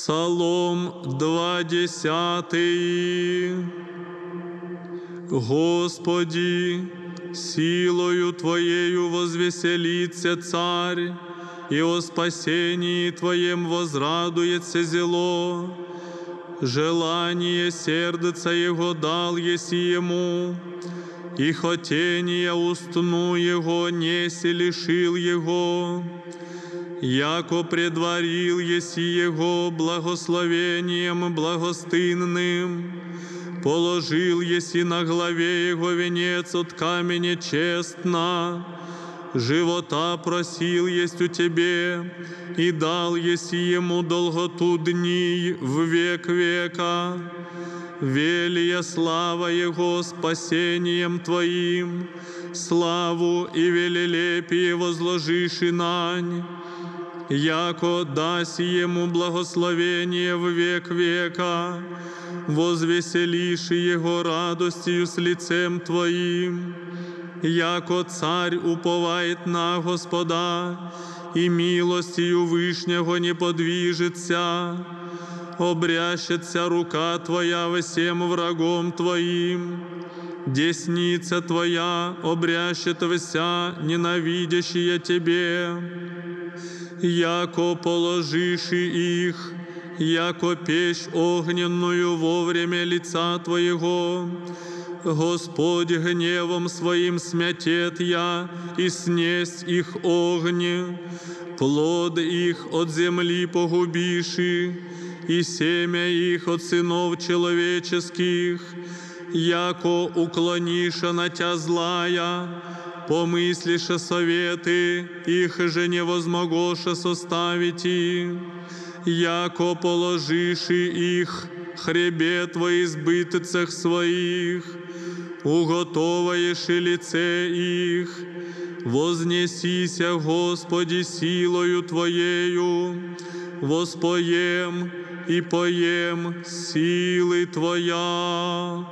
Псалом 20. Господи, силою Твоею возвеселится царь, и о спасении Твоем возрадуется зело. Желание сердца Его дал еси Ему, и хотение устну Его неси лишил Его. Яко предварил еси Его благословением благостынным, положил еси на главе Его венец от камня честно, живота просил есть у Тебе, и дал еси Ему долготу дней в век века. Велия слава Его спасением Твоим, славу и велелепие возложишь и нань, яко даси Ему благословение в век века, возвеселишь Его радостью с лицем Твоим, яко царь уповает на Господа, и милостью Вышнего не подвижется, обрящется рука Твоя всем врагом Твоим, десница Твоя обрящет вся ненавидящие Тебе, яко положишь и их, яко печь огненную во время лица Твоего. Господь гневом Своим смятет я, и снесть их огне, плод их от земли погубиши, и семя их от сынов человеческих, яко уклониша на тя злая, помыслиша советы, их же не возмогоша составить, яко положиши их, хребет во избытцах своих, уготоваешь и лице их, вознесися, Господи, силою Твоею, воспоем и поем силы Твоя.